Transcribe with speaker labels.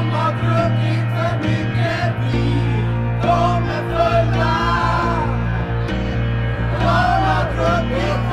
Speaker 1: som har druckit för mycket vin, de är fulla. De har druckit